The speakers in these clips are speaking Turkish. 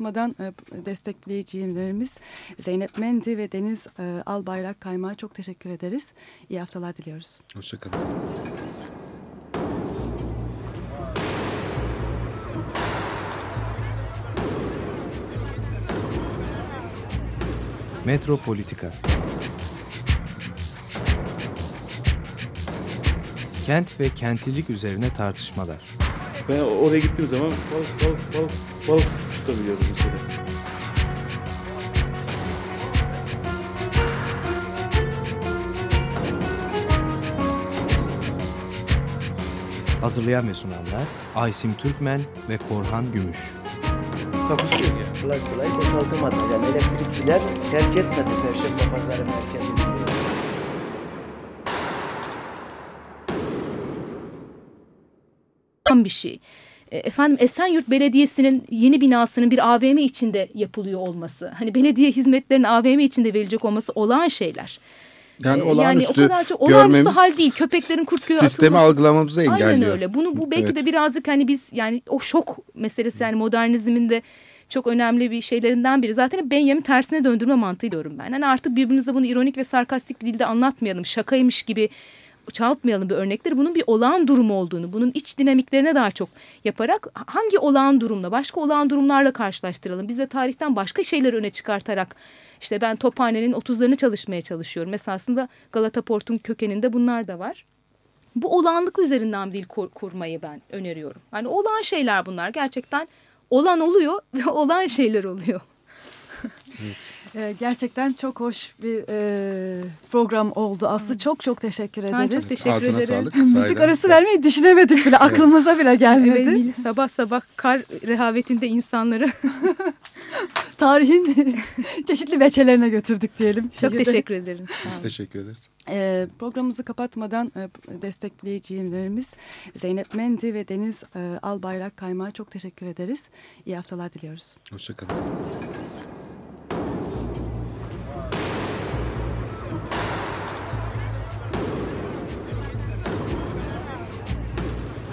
Madan e, destekleyicilerimiz Zeynep Mendi ve Deniz e, Albayrak Kaymağı çok teşekkür ederiz. İyi haftalar diliyoruz. Hoşçakalın. Metropolitika Kent ve kentlilik üzerine tartışmalar. Ben oraya gittiğim zaman balık balık balık balık tutabiliyorum mesela. Hazırlayan ve sunanlar Aysim Türkmen ve Korhan Gümüş. Takusu yok yani. kolay kolay boşaltamadı. Yani elektrikçiler terk etmedi Perşembe Pazarı merkezini. bir şey. E, Efendim Esenyurt Belediyesi'nin yeni binasının bir AVM içinde yapılıyor olması, hani belediye hizmetlerinin AVM içinde verilecek olması olağan şeyler. Yani Ee, olağanüstü yani o kadar çok olağanüstü görmemiz hal değil. Köpeklerin kurt köye sistemi atılması- algılamamızı engelliyor. Aynen öyle. Bunu bu belki Evet. de birazcık hani biz yani o şok meselesi yani modernizmin de çok önemli bir şeylerinden biri. Zaten Benjamin tersine döndürme mantığı diyorum ben. Hani artık birbirimize bunu ironik ve sarkastik bir dilde anlatmayalım. Şakaymış gibi çoğaltmayalım bir örnekleri. Bunun bir olağan durum olduğunu, bunun iç dinamiklerine daha çok yaparak hangi olağan durumla, başka olağan durumlarla karşılaştıralım. Biz de tarihten başka şeyleri öne çıkartarak işte ben Tophane'nin 30'larını çalışmaya çalışıyorum. Mesela aslında Galata Port'un kökeninde bunlar da var bu olağanlık üzerinden dil kur- kurmayı ben öneriyorum. Yani olan şeyler bunlar gerçekten olan oluyor ve olan şeyler oluyor. E, gerçekten çok hoş bir e, program oldu Aslı. Çok çok teşekkür Ben ederiz. çok teşekkür Ağzına ederim. sağlık. Müzik sahiden. arası vermeyi düşünemedik bile. Aklımıza bile gelmedi. Evet, sabah sabah kar rehavetinde insanları Tarihin çeşitli veçelerine götürdük diyelim. çok Şehirde. teşekkür ederim. Biz teşekkür ederiz. E, programımızı kapatmadan e, destekleyicilerimiz Zeynep Mendi ve Deniz e, Albayrak Kaymağı çok teşekkür ederiz. İyi haftalar diliyoruz. Hoşçakalın.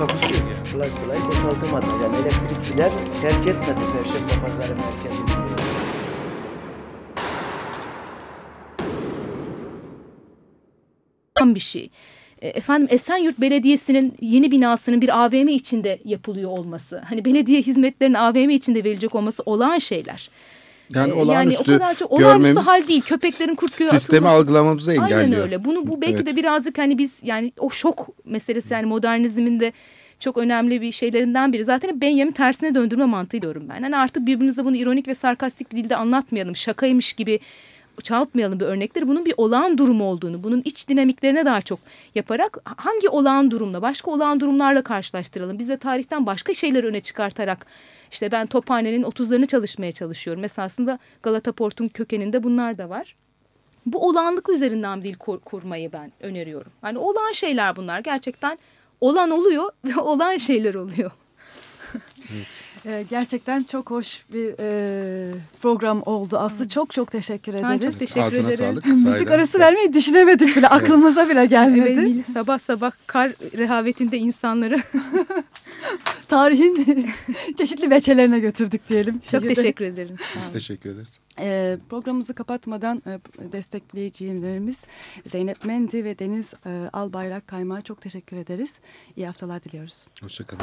Takusu yok yani. Kolay kolay boşaltamadı. Yani elektrikçiler terk etmedi Perşembe Pazarı merkezini. bir şey. E, Efendim Esenyurt Belediyesi'nin yeni binasının bir AVM içinde yapılıyor olması, hani belediye hizmetlerinin AVM içinde verilecek olması olağan şeyler. Yani Ee, olağanüstü o kadar çok olağanüstü görmemiz hal değil. Köpeklerin kurt köye sistemi atılması- algılamamızı engelliyor. Aynen öyle. Bunu bu belki Evet. de birazcık hani biz yani o şok meselesi yani modernizmin de çok önemli bir şeylerinden biri. Zaten Benjamin tersine döndürme mantığı diyorum ben. Hani artık birbirimize bunu ironik ve sarkastik bir dilde anlatmayalım. Şakaymış gibi çoğaltmayalım bir örnekleri. Bunun bir olağan durum olduğunu, bunun iç dinamiklerine daha çok yaparak hangi olağan durumla, başka olağan durumlarla karşılaştıralım. Biz de tarihten başka şeyleri öne çıkartarak işte ben Tophane'nin 30'larını çalışmaya çalışıyorum. Mesela aslında Galata Port'un kökeninde bunlar da var bu olağanlık üzerinden dil kur- kurmayı ben öneriyorum. Yani olan şeyler bunlar gerçekten olan oluyor ve olan şeyler oluyor. E, gerçekten çok hoş bir e, program oldu Aslı. Çok çok teşekkür Ben ederiz. çok teşekkür Ağzına ederim. sağlık. Müzik sahiden. arası vermeyi düşünemedik bile. Aklımıza bile gelmedi. Evet, Nil, sabah sabah kar rehavetinde insanları Tarihin çeşitli veçelerine götürdük diyelim. çok Şehirde. teşekkür ederim. Biz teşekkür ederiz. E, programımızı kapatmadan e, destekleyicilerimiz Zeynep Mendi ve Deniz e, Albayrak Kaymağı çok teşekkür ederiz. İyi haftalar diliyoruz. Hoşçakalın.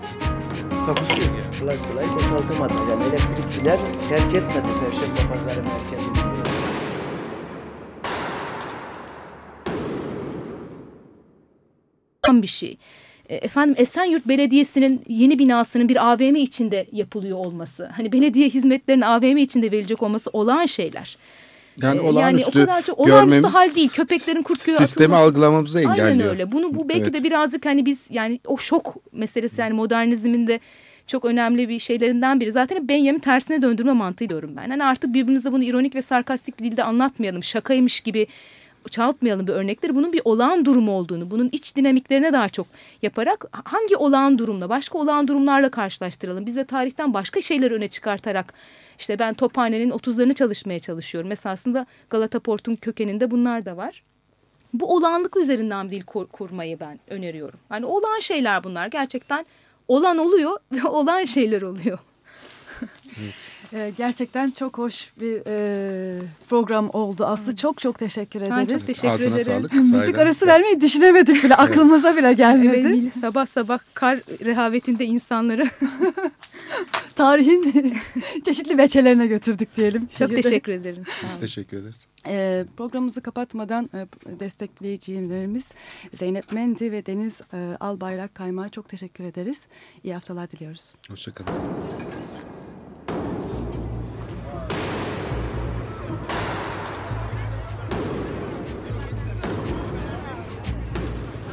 Takusuyor yani. kolay kolay boşaltamadı. Yani elektrikçiler terk etmedi Perşembe Pazarı merkezini. bir şey. E, Efendim Esenyurt Belediyesi'nin yeni binasının bir AVM içinde yapılıyor olması, hani belediye hizmetlerinin AVM içinde verilecek olması olağan şeyler. Yani E, olağanüstü yani o kadar çok olağanüstü görmemiz hal değil. Köpeklerin kurt köye sistemi atılması- algılamamızı engelliyor. Aynen öyle. Bunu bu belki Evet. de birazcık hani biz yani o şok meselesi yani modernizmin de çok önemli bir şeylerinden biri. Zaten Benjamin tersine döndürme mantığı diyorum ben. Hani artık birbirimize bunu ironik ve sarkastik bir dilde anlatmayalım. Şakaymış gibi çoğaltmayalım bir örnekleri. Bunun bir olağan durum olduğunu, bunun iç dinamiklerine daha çok yaparak hangi olağan durumla, başka olağan durumlarla karşılaştıralım. Biz de tarihten başka şeyleri öne çıkartarak işte ben Tophane'nin 30'larını çalışmaya çalışıyorum. Esasında Galata Port'un kökeninde bunlar da var bu olağanlık üzerinden dil kur- kurmayı ben öneriyorum. Yani olan şeyler bunlar. Gerçekten olan oluyor ve olan şeyler oluyor. Ee, gerçekten çok hoş bir e, program oldu. Aslı çok çok teşekkür Ben ederiz. çok teşekkür Ağzına ederim. sağlık. Müzik arası vermeyi düşünemedik bile. Aklımıza bile gelmedi. Evet, sabah sabah kar rehavetinde insanları Tarihin çeşitli veçelerine götürdük diyelim. çok Şehirde. teşekkür ederim. Biz teşekkür ederiz. Ee, programımızı kapatmadan e, destekleyicilerimiz Zeynep Mendi ve Deniz e, Albayrak Kaymağı çok teşekkür ederiz. İyi haftalar diliyoruz. Hoşçakalın.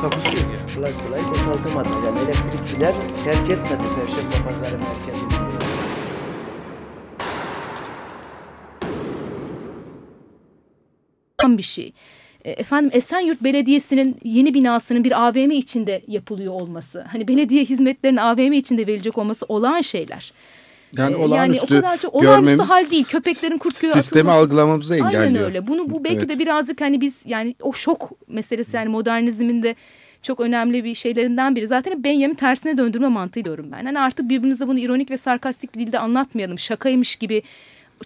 Takusuyor yani. Kolay kolay boşaltamadı. Yani elektrikçiler terk etmedi Perşembe Pazarı merkezini. bir şey. E, Efendim Esenyurt Belediyesi'nin yeni binasının bir AVM içinde yapılıyor olması, hani belediye hizmetlerinin AVM içinde verilecek olması olağan şeyler. Yani E, olağanüstü o kadar çok görmemiz hal değil. Köpeklerin kurt köye sistemi atılması- algılamamızı engelliyor. Aynen öyle. Bunu bu belki Evet. de birazcık hani biz yani o şok meselesi yani modernizmin de çok önemli bir şeylerinden biri. Zaten Benjamin tersine döndürme mantığı diyorum ben. Hani artık birbirimize bunu ironik ve sarkastik bir dilde anlatmayalım. Şakaymış gibi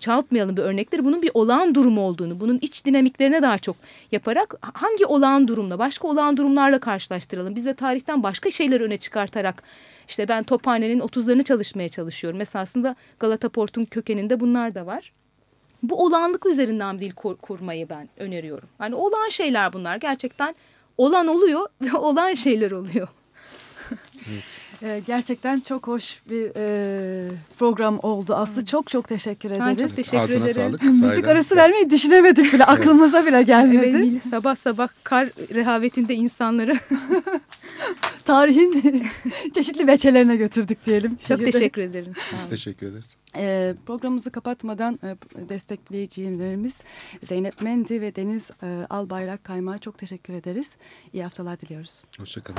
çoğaltmayalım bir örnekleri. Bunun bir olağan durum olduğunu, bunun iç dinamiklerine daha çok yaparak hangi olağan durumla, başka olağan durumlarla karşılaştıralım. Biz de tarihten başka şeyleri öne çıkartarak işte ben Tophane'nin 30'larını çalışmaya çalışıyorum. Esasında Galata Port'un kökeninde bunlar da var bu olağanlık üzerinden dil kur- kurmayı ben öneriyorum. Yani olan şeyler bunlar. Gerçekten olan oluyor ve olan şeyler oluyor. Ee, gerçekten çok hoş bir e, program oldu. Aslı çok çok teşekkür Ben ederiz. çok teşekkür Ağzına ederim. sağlık. Müzik arası vermeyi düşünemedik bile. Aklımıza bile gelmedi. Evet, sabah sabah kar rehavetinde insanları Tarihin çeşitli veçelerine götürdük diyelim. çok Şehirde. teşekkür ederim. Sağ Biz teşekkür ederiz. Ee, programımızı kapatmadan e, destekleyicilerimiz Zeynep Mendi ve Deniz e, Albayrak Kaymağı çok teşekkür ederiz. İyi haftalar diliyoruz. Hoşçakalın.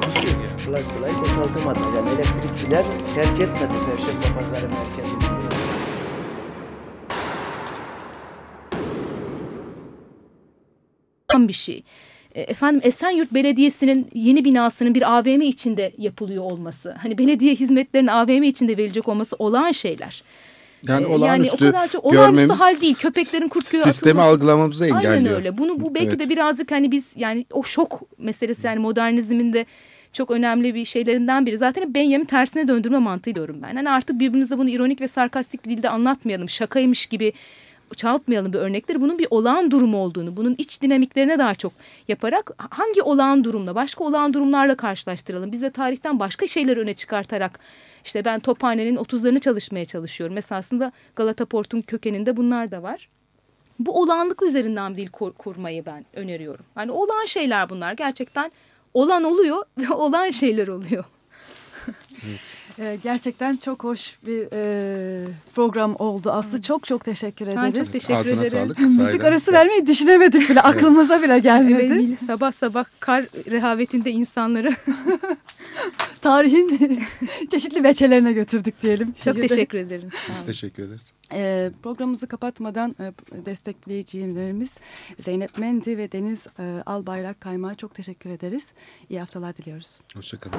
Takusuyor yani. Kolay kolay boşaltamadı. Yani elektrikçiler terk etmedi Perşembe Pazarı merkezini. bir şey. E, Efendim Esenyurt Belediyesi'nin yeni binasının bir AVM içinde yapılıyor olması, hani belediye hizmetlerinin AVM içinde verilecek olması olağan şeyler. Yani E, olağanüstü o kadar çok olağanüstü görmemiz hal değil. Köpeklerin kurt köye sistemi atılması- algılamamızı engelliyor. Aynen öyle. Bunu bu belki Evet. de birazcık hani biz yani o şok meselesi yani modernizmin de çok önemli bir şeylerinden biri. Zaten Benjamin tersine döndürme mantığı diyorum ben. Hani artık birbirimize bunu ironik ve sarkastik bir dilde anlatmayalım. Şakaymış gibi çoğaltmayalım bir örnekleri. Bunun bir olağan durum olduğunu, bunun iç dinamiklerine daha çok yaparak hangi olağan durumla, başka olağan durumlarla karşılaştıralım. Biz de tarihten başka şeyler öne çıkartarak işte ben Tophane'nin 30'larını çalışmaya çalışıyorum. Mesela aslında Galata Port'un kökeninde bunlar da var. Bu olağanlık üzerinden dil kur, kurmayı ben öneriyorum. Yani olağan şeyler bunlar. Gerçekten olan oluyor ve olan şeyler oluyor. evet. Ee, gerçekten çok hoş bir e, program oldu. Aslı çok çok teşekkür ederiz. Ben çok teşekkür Ağzına ederim. sağlık. Müzik arası vermeyi düşünemedik bile. Aklımıza bile gelmedi. Evet, sabah sabah kar rehavetinde insanları Tarihin çeşitli veçelerine götürdük diyelim. çok Şehirde. teşekkür ederim. Biz teşekkür ederiz. Ee, programımızı kapatmadan e, destekleyicilerimiz Zeynep Mendi ve Deniz e, Albayrak Kaymağı çok teşekkür ederiz. İyi haftalar diliyoruz. Hoşçakalın.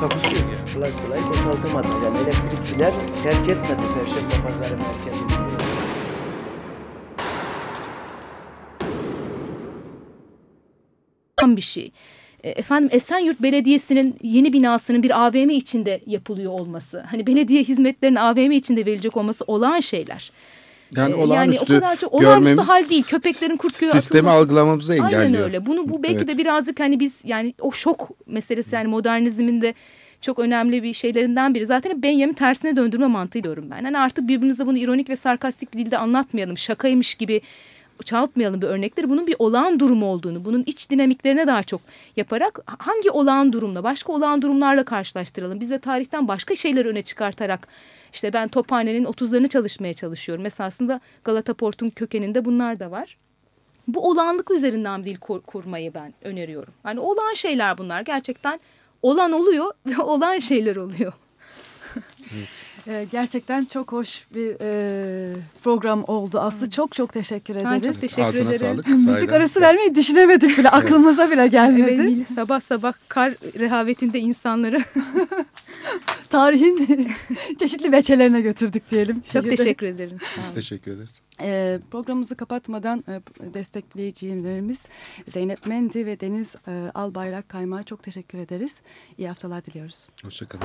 Takusuyor yani. Kolay kolay boşaltamadı. Yani elektrikçiler terk etmedi Perşembe Pazarı merkezini. bir şey. E, Efendim Esenyurt Belediyesi'nin yeni binasının bir AVM içinde yapılıyor olması, hani belediye hizmetlerinin AVM içinde verilecek olması olağan şeyler. Yani E, olağanüstü yani o kadar çok olağanüstü görmemiz hal değil. Köpeklerin kurt köye sistemi atılması- algılamamızı engelliyor. Aynen öyle. Bunu bu belki Evet. de birazcık hani biz yani o şok meselesi yani modernizmin de çok önemli bir şeylerinden biri. Zaten Benjamin tersine döndürme mantığı diyorum ben. Hani artık birbirimize bunu ironik ve sarkastik bir dilde anlatmayalım. Şakaymış gibi çoğaltmayalım bir örnekleri. Bunun bir olağan durum olduğunu, bunun iç dinamiklerine daha çok yaparak hangi olağan durumla, başka olağan durumlarla karşılaştıralım. Biz de tarihten başka şeyler öne çıkartarak işte ben Tophane'nin 30'larını çalışmaya çalışıyorum. Mesela aslında Galata Port'un kökeninde bunlar da var. Bu olağanlık üzerinden dil kur, kurmayı ben öneriyorum. Yani olağan şeyler bunlar. Gerçekten olan oluyor ve olan şeyler oluyor. Ee, gerçekten çok hoş bir e, program oldu. Aslı çok çok teşekkür Ben ederiz. çok teşekkür Ağzına ederim. sağlık. Müzik arası vermeyi düşünemedik bile. Aklımıza bile gelmedi. Evet, sabah sabah kar rehavetinde insanları Tarihin çeşitli veçelerine götürdük diyelim. çok Şehirde. teşekkür ederim. Biz teşekkür ederiz. Ee, programımızı kapatmadan e, destekleyicilerimiz Zeynep Mendi ve Deniz e, Albayrak Kaymağı çok teşekkür ederiz. İyi haftalar diliyoruz. Hoşçakalın.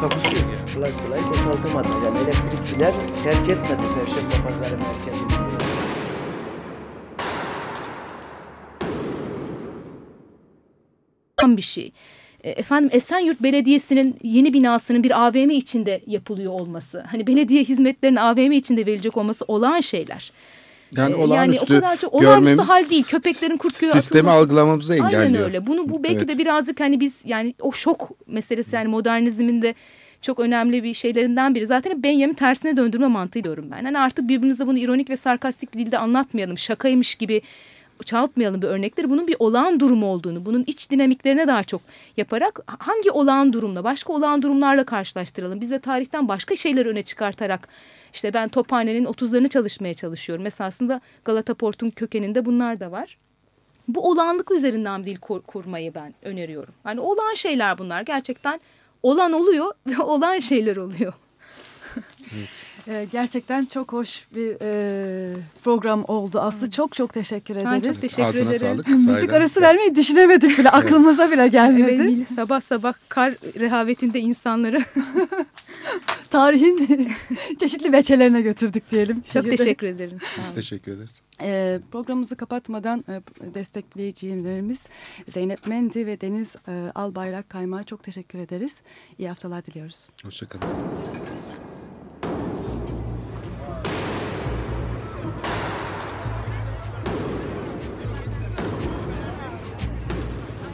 Takusuyor yani. Kolay kolay boşaltamadı. Yani elektrikçiler terk etmedi Perşembe Pazarı merkezini. bir şey. E, Efendim Esenyurt Belediyesi'nin yeni binasının bir AVM içinde yapılıyor olması, hani belediye hizmetlerinin AVM içinde verilecek olması olağan şeyler. Yani E, olağanüstü o kadar çok olağanüstü görmemiz hal değil. Köpeklerin kurt köye sistemi atılması- algılamamızı engelliyor. Aynen öyle. Bunu bu belki Evet. de birazcık hani biz yani o şok meselesi yani modernizmin de çok önemli bir şeylerinden biri. Zaten Benjamin tersine döndürme mantığı diyorum ben. Hani artık birbirimize bunu ironik ve sarkastik bir dilde anlatmayalım. Şakaymış gibi çoğaltmayalım bir örnekleri. Bunun bir olağan durum olduğunu, bunun iç dinamiklerine daha çok yaparak hangi olağan durumla, başka olağan durumlarla karşılaştıralım. Biz de tarihten başka şeyler öne çıkartarak işte ben Tophane'nin 30'larını çalışmaya çalışıyorum. Mesela aslında Galata Port'un kökeninde bunlar da var. Bu olağanlık üzerinden dil kur, kurmayı ben öneriyorum. Yani olağan şeyler bunlar. Gerçekten olan oluyor ve olan şeyler oluyor. Ee, gerçekten çok hoş bir e, program oldu. Aslı çok çok teşekkür Ben ederiz. çok teşekkür Ağzına ederim. sağlık. Müzik sahiden. arası vermeyi düşünemedik bile. Aklımıza bile gelmedi. Evet, sabah sabah kar rehavetinde insanları Tarihin çeşitli veçelerine götürdük diyelim. çok Şehirde. teşekkür ederim. Sağ Biz teşekkür ederiz. Ee, programımızı kapatmadan e, destekleyicilerimiz Zeynep Mendi ve Deniz e, Albayrak Kaymağı çok teşekkür ederiz. İyi haftalar diliyoruz. Hoşçakalın.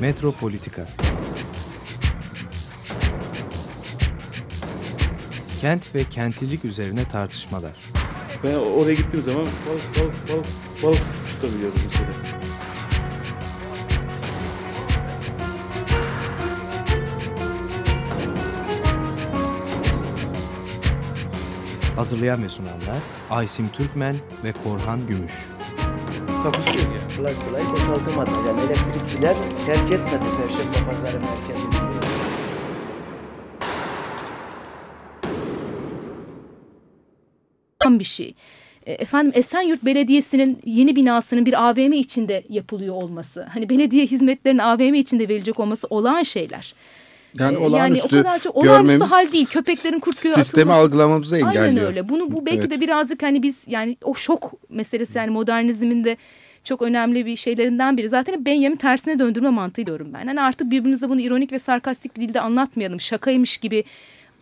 Metropolitika Kent ve kentlilik üzerine tartışmalar. Ben oraya gittiğim zaman balık balık balık balık tutabiliyorum mesela. Hazırlayan ve sunanlar Aysim Türkmen ve Korhan Gümüş. Takusu yok yani. Kolay kolay boşaltamadılar. Yani elektrikçiler terk etmedi Perşembe Pazarı merkezini. bir şey. E, Efendim Esenyurt Belediyesi'nin yeni binasının bir AVM içinde yapılıyor olması, hani belediye hizmetlerinin AVM içinde verilecek olması olağan şeyler. Yani E, olağanüstü yani o kadar çok olağanüstü görmemiz hal değil. Köpeklerin kurt köye sistemi atılması. algılamamızı engelliyor. Aynen öyle. Bunu bu belki Evet. de birazcık hani biz yani o şok meselesi yani modernizmin de çok önemli bir şeylerinden biri. Zaten Benjamin tersine döndürme mantığı diyorum ben. Hani artık birbirimize bunu ironik ve sarkastik bir dilde anlatmayalım. Şakaymış gibi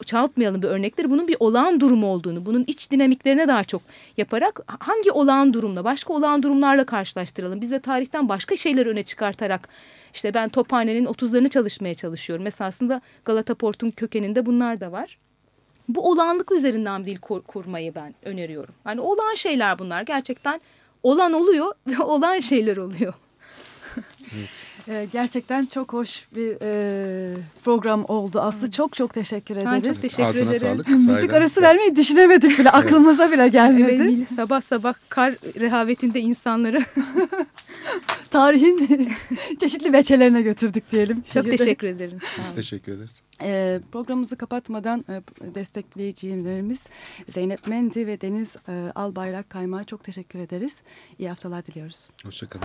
çoğaltmayalım bir örnekleri. Bunun bir olağan durum olduğunu, bunun iç dinamiklerine daha çok yaparak hangi olağan durumla, başka olağan durumlarla karşılaştıralım. Biz de tarihten başka şeyleri öne çıkartarak işte ben Tophane'nin 30'larını çalışmaya çalışıyorum. Mesela aslında Galata Port'un kökeninde bunlar da var. Bu olağanlık üzerinden bir dil kur- kurmayı ben öneriyorum. Yani olağan şeyler bunlar. Gerçekten olan oluyor ve olan şeyler oluyor. Ee, gerçekten çok hoş bir e, program oldu. Aslı çok çok teşekkür Ben ederiz. çok teşekkür Ağzına ederim. sağlık. Müzik arası vermeyi düşünemedik bile. Aklımıza bile gelmedi. Evet, sabah sabah kar rehavetinde insanları Tarihin çeşitli veçelerine götürdük diyelim. çok Şehirde. teşekkür ederim. Biz teşekkür ederiz. Ee, programımızı kapatmadan e, destekleyicilerimiz Zeynep Mendi ve Deniz e, Albayrak Kaymağı çok teşekkür ederiz. İyi haftalar diliyoruz. Hoşçakalın.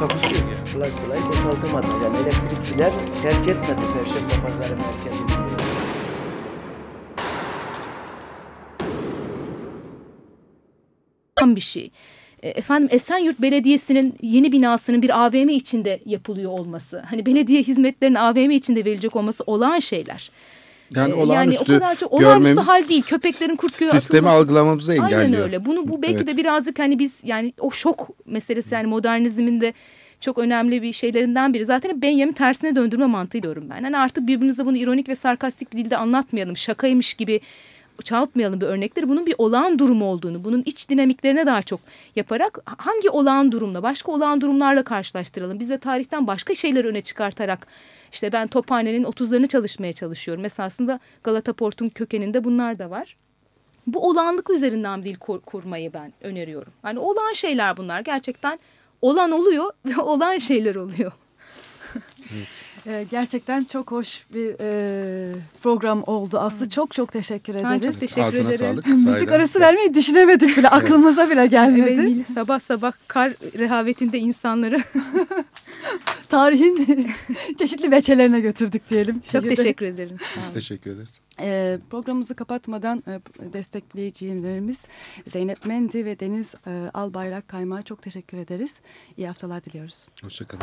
Takusu yok yani. Kolay kolay boşaltamadılar. Yani elektrikçiler terk etmedi Perşembe Pazarı merkezini. bir şey. E, Efendim Esenyurt Belediyesi'nin yeni binasının bir AVM içinde yapılıyor olması, hani belediye hizmetlerinin AVM içinde verilecek olması olağan şeyler. Yani E, olağanüstü o kadar çok olağanüstü görmemiz hal değil. Köpeklerin kurt köye sistemi atılması. algılamamızı engelliyor. Aynen öyle. Bunu bu belki Evet. de birazcık hani biz yani o şok meselesi yani modernizmin de çok önemli bir şeylerinden biri. Zaten Benjamin tersine döndürme mantığı diyorum ben. Hani artık birbirimize bunu ironik ve sarkastik bir dilde anlatmayalım. Şakaymış gibi çoğaltmayalım bir örnekleri. Bunun bir olağan durum olduğunu, bunun iç dinamiklerine daha çok yaparak hangi olağan durumla, başka olağan durumlarla karşılaştıralım. Biz de tarihten başka şeyleri öne çıkartarak işte ben Tophane'nin 30'larını çalışmaya çalışıyorum. Mesela aslında Galata Port'un kökeninde bunlar da var. Bu olağanlık üzerinden bir dil kur- kurmayı ben öneriyorum. Yani olağan şeyler bunlar. Gerçekten olan oluyor ve olan şeyler oluyor. Ee, gerçekten çok hoş bir e, program oldu. Aslı çok çok teşekkür Ben ederiz. çok teşekkür Ağzına ederim. sağlık. Müzik arası vermeyi düşünemedik bile. Aklımıza bile gelmedi. Evet, sabah sabah kar rehavetinde insanları Tarihin çeşitli veçelerine götürdük diyelim. çok Şehirde. teşekkür ederim. Sağ Biz teşekkür ederiz. Ee, programımızı kapatmadan e, destekleyicilerimiz Zeynep Mendi ve Deniz e, Albayrak Kaymağı çok teşekkür ederiz. İyi haftalar diliyoruz. Hoşçakalın.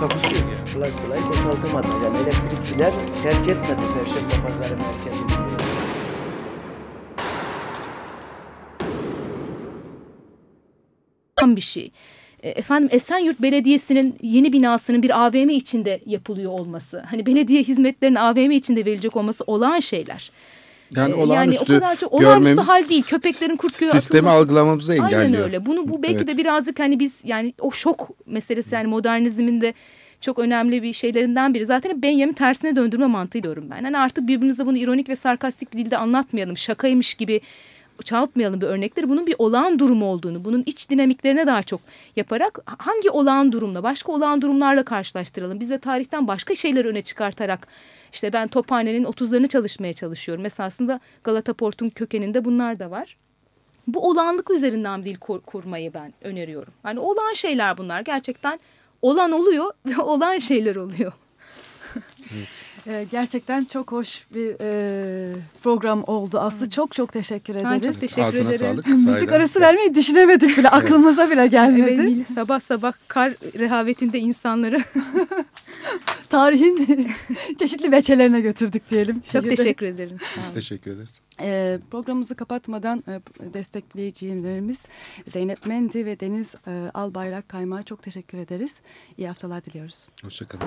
Takusu yok yani. Kolay kolay boşaltamadı. Yani elektrikçiler terk etmedi Perşembe Pazarı merkezini. bir şey. E, Efendim Esenyurt Belediyesi'nin yeni binasının bir AVM içinde yapılıyor olması, hani belediye hizmetlerinin AVM içinde verilecek olması olağan şeyler. Yani E, olağanüstü o kadar çok olağanüstü görmemiz hal değil. Köpeklerin kurt köye sistemi atılması- engelliyor. Aynen öyle. Bunu bu belki Evet. de birazcık hani biz yani o şok meselesi yani modernizmin de çok önemli bir şeylerinden biri. Zaten Benjamin tersine döndürme mantığı diyorum ben. Hani artık birbirimize bunu ironik ve sarkastik bir dilde anlatmayalım. Şakaymış gibi çoğaltmayalım bir örnekleri. Bunun bir olağan durum olduğunu, bunun iç dinamiklerine daha çok yaparak hangi olağan durumla, başka olağan durumlarla karşılaştıralım. Biz de tarihten başka şeyleri öne çıkartarak işte ben Tophane'nin 30'larını çalışmaya çalışıyorum. Mesela aslında Galata Port'un kökeninde bunlar da var bu olağanlık üzerinden dil kur- kurmayı ben öneriyorum. Yani olan şeyler bunlar gerçekten olan oluyor ve olan şeyler oluyor. Ee, gerçekten çok hoş bir e, program oldu. Aslı çok çok teşekkür Ben ederiz. çok teşekkür Ağzına ederim. sağlık. Müzik arası vermeyi düşünemedik bile. Aklımıza bile gelmedi. Evet, sabah sabah kar rehavetinde insanları Tarihin çeşitli veçelerine götürdük diyelim. çok Şehirde. teşekkür ederim. Biz teşekkür ederiz. Ee, programımızı kapatmadan e, destekleyicilerimiz Zeynep Mendi ve Deniz e, Albayrak Kaymağı çok teşekkür ederiz. İyi haftalar diliyoruz. Hoşçakalın.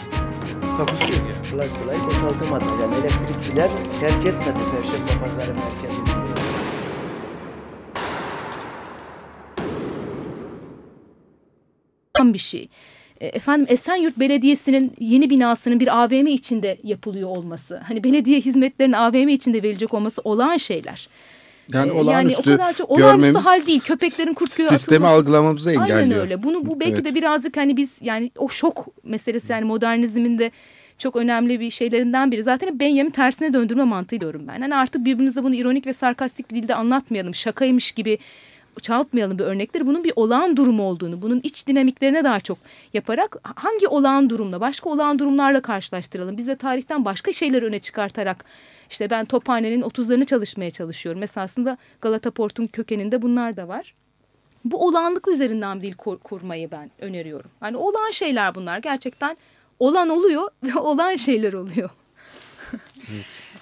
Takusu yok yani. Kolay kolay boşaltamadı. Yani elektrikçiler terk etmedi Perşembe Pazarı merkezini. bir şey. E, Efendim Esenyurt Belediyesi'nin yeni binasının bir AVM içinde yapılıyor olması, hani belediye hizmetlerinin AVM içinde verilecek olması olağan şeyler. Yani E, olağanüstü o kadar çok olağanüstü görmemiz hal değil. Köpeklerin kurt köye sistemi atılması- algılamamızı engelliyor. Aynen öyle. Bunu bu belki Evet. de birazcık hani biz yani o şok meselesi yani modernizmin de çok önemli bir şeylerinden biri. Zaten Benjamin tersine döndürme mantığı diyorum ben. Hani artık birbirimize bunu ironik ve sarkastik bir dilde anlatmayalım. Şakaymış gibi çoğaltmayalım bir örnekleri. Bunun bir olağan durum olduğunu, bunun iç dinamiklerine daha çok yaparak hangi olağan durumla, başka olağan durumlarla karşılaştıralım. Biz de tarihten başka şeyleri öne çıkartarak işte ben Tophane'nin 30'larını çalışmaya çalışıyorum. Mesela aslında Galata Port'un kökeninde bunlar da var bu olağanlık üzerinden dil kur- kurmayı ben öneriyorum. Yani olan şeyler bunlar gerçekten olan oluyor ve olan şeyler oluyor.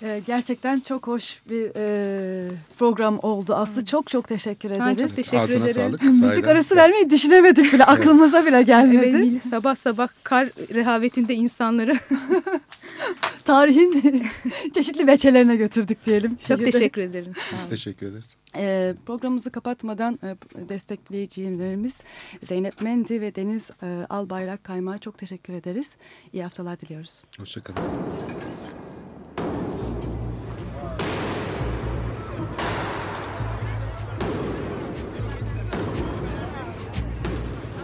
Ee, gerçekten çok hoş bir e, program oldu. Aslı çok çok teşekkür Ben ederiz. çok teşekkür Ağzına ederim. sağlık. Müzik sahiden. arası vermeyi düşünemedik bile. Aklımıza bile gelmedi. Evet, sabah sabah kar rehavetinde insanları Tarihin çeşitli veçelerine götürdük diyelim. çok Şehirde. teşekkür ederim. Biz teşekkür ederiz. Ee, programımızı kapatmadan e, destekleyicilerimiz Zeynep Mendi ve Deniz e, Albayrak Kaymağı çok teşekkür ederiz. İyi haftalar diliyoruz. Hoşçakalın.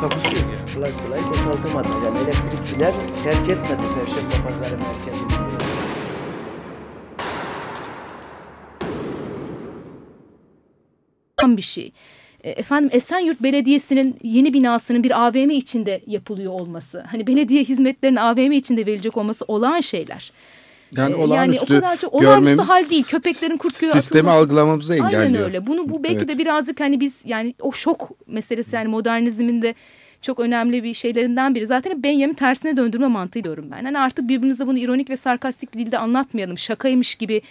Takusu yok yani. Kolay kolay boşaltamadı. Yani elektrikçiler terk etmedi Perşembe Pazarı merkezini. bir şey. E, Efendim Esenyurt Belediyesi'nin yeni binasının bir AVM içinde yapılıyor olması, hani belediye hizmetlerinin AVM içinde verilecek olması olağan şeyler. Yani Ee, olağanüstü yani o kadar çok olağanüstü görmemiz hal değil. Köpeklerin kurt sistemi atılması- algılamamızı engelliyor. Aynen öyle. Bunu bu belki Evet. de birazcık hani biz yani o şok meselesi yani modernizmin de çok önemli bir şeylerinden biri. Zaten Benjamin tersine döndürme mantığı diyorum ben. Hani artık birbirimize bunu ironik ve sarkastik bir dilde anlatmayalım. Şakaymış gibi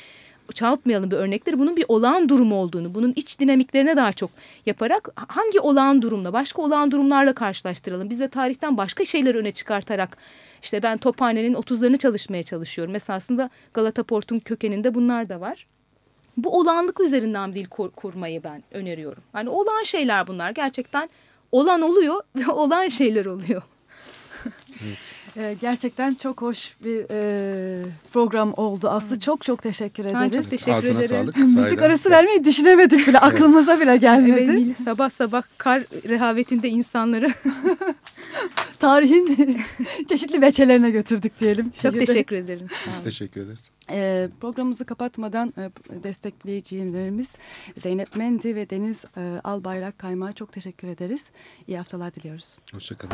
çoğaltmayalım bir örnekleri. Bunun bir olağan durum olduğunu, bunun iç dinamiklerine daha çok yaparak hangi olağan durumla, başka olağan durumlarla karşılaştıralım. Biz de tarihten başka şeyleri öne çıkartarak işte ben Tophane'nin 30'larını çalışmaya çalışıyorum. Mesela Galata Port'un kökeninde bunlar da var bu olağanlık üzerinden dil kur- kurmayı ben öneriyorum. Hani olan şeyler bunlar gerçekten olan oluyor ve olan şeyler oluyor. Ee, gerçekten çok hoş bir e, program oldu Aslı. Çok çok teşekkür Ben ederiz. çok teşekkür Ağzına ederim. sağlık. Müzik sahiden. arası vermeyi düşünemedik bile. Aklımıza bile gelmedi. Evet, sabah sabah kar rehavetinde insanları Tarihin çeşitli veçelerine götürdük diyelim. çok Şehirde. teşekkür ederim. Biz teşekkür ederiz. Ee, programımızı kapatmadan e, destekleyicilerimiz Zeynep Mendi ve Deniz e, Albayrak Kaymağı çok teşekkür ederiz. İyi haftalar diliyoruz. Hoşçakalın.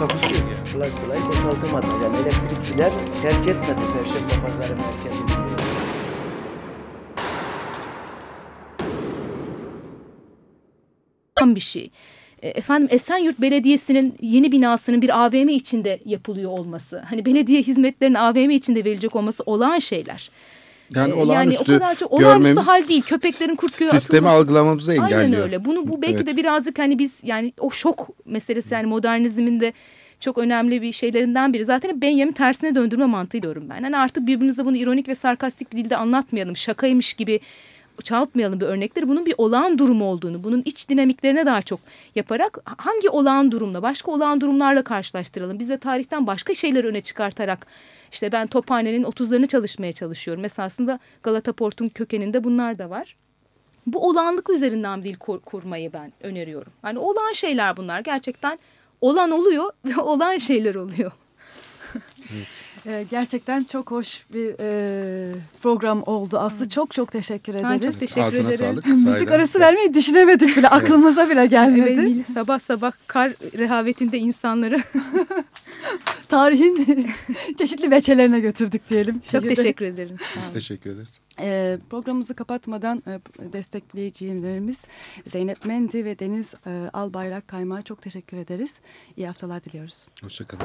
Takusu yok yani. Kolay kolay boşaltamadı. Yani elektrikçiler terk etmedi Perşembe Pazarı merkezini. bir şey. E, Efendim Esenyurt Belediyesi'nin yeni binasının bir AVM içinde yapılıyor olması, hani belediye hizmetlerinin AVM içinde verilecek olması olağan şeyler. Yani E, olağanüstü o kadar çok olağanüstü görmemiz hal değil. Köpeklerin kurt göğe sistemi atılması- algılamamızı engelliyor. Aynen öyle. Bunu bu belki Evet. de birazcık hani biz yani o şok meselesi yani modernizmin de çok önemli bir şeylerinden biri. Zaten Benjamin tersine döndürme mantığı diyorum ben. Hani artık birbirimize bunu ironik ve sarkastik bir dilde anlatmayalım. Şakaymış gibi çoğaltmayalım bir örnekleri. Bunun bir olağan durum olduğunu, bunun iç dinamiklerine daha çok yaparak hangi olağan durumla, başka olağan durumlarla karşılaştıralım. Biz de tarihten başka şeyleri öne çıkartarak işte ben Tophane'nin 30'larını çalışmaya çalışıyorum. Mesela aslında Galata Port'un kökeninde bunlar da var bu olağanlık üzerinden dil kur- kurmayı ben öneriyorum. Hani olan şeyler bunlar gerçekten olan oluyor ve olan şeyler oluyor. Ee, gerçekten çok hoş bir e, program oldu Aslı. Çok çok teşekkür Ben ederiz. çok teşekkür Ağzına ederim. sağlık. Müzik sahiden. arası vermeyi düşünemedik bile. Aklımıza bile gelmedi. Evet, sabah sabah kar rehavetinde insanları Tarihin çeşitli veçelerine götürdük diyelim. çok Şehirde. teşekkür ederim. Biz teşekkür ederiz. Ee, programımızı kapatmadan e, destekleyicilerimiz Zeynep Mendi ve Deniz e, Albayrak Kaymağı çok teşekkür ederiz. İyi haftalar diliyoruz. Hoşçakalın.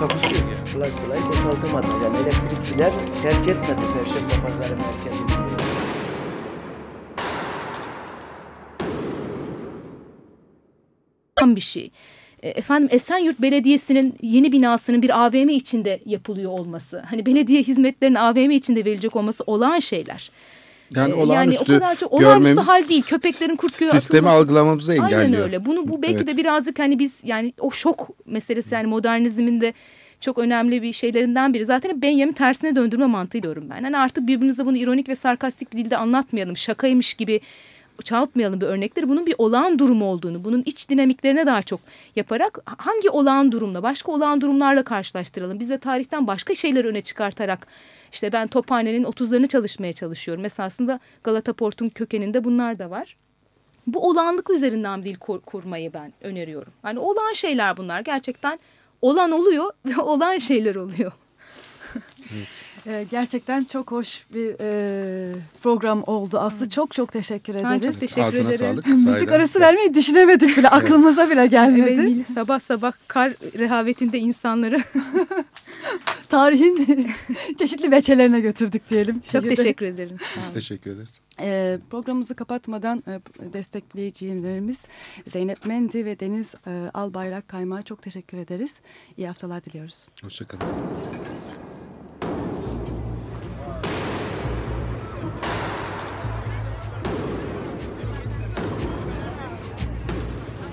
Takusu yok yani. Kolay kolay boşaltamadı. Yani elektrikçiler terk etmedi Perşembe Pazarı merkezini. bir şey. E, Efendim Esenyurt Belediyesi'nin yeni binasının bir AVM içinde yapılıyor olması, hani belediye hizmetlerinin AVM içinde verilecek olması olağan şeyler. Yani E, olağanüstü o kadar çok olağanüstü görmemiz hal değil. Köpeklerin kurt göğe sistemi atılması- algılamamızı engelliyor. Aynen öyle. Bunu bu belki Evet. de birazcık hani biz yani o şok meselesi yani modernizmin de çok önemli bir şeylerinden biri. Zaten Benjamin tersine döndürme mantığı diyorum ben. Hani artık birbirimize bunu ironik ve sarkastik bir dilde anlatmayalım. Şakaymış gibi çoğaltmayalım bir örnekleri. Bunun bir olağan durum olduğunu, bunun iç dinamiklerine daha çok yaparak hangi olağan durumla, başka olağan durumlarla karşılaştıralım. Biz de tarihten başka şeyleri öne çıkartarak işte ben Tophane'nin 30'larını çalışmaya çalışıyorum. Mesela aslında Galata Port'un kökeninde bunlar da var bu olağanlık üzerinden bir dil kur- kurmayı ben öneriyorum. Hani olan şeyler bunlar gerçekten olan oluyor ve olan şeyler oluyor. Ee, gerçekten çok hoş bir e, program oldu. Aslı çok çok teşekkür Ben ederiz. çok teşekkür Ağzına ederim. sağlık. Müzik arası vermeyi düşünemedik bile. Aklımıza bile gelmedi. Evet, sabah sabah kar rehavetinde insanları Tarihin çeşitli veçelerine götürdük diyelim. çok Şehirde. teşekkür ederim. Biz teşekkür ederiz. Ee, programımızı kapatmadan e, destekleyicilerimiz Zeynep Mendi ve Deniz e, Albayrak Kaymağı çok teşekkür ederiz. İyi haftalar diliyoruz. Hoşçakalın.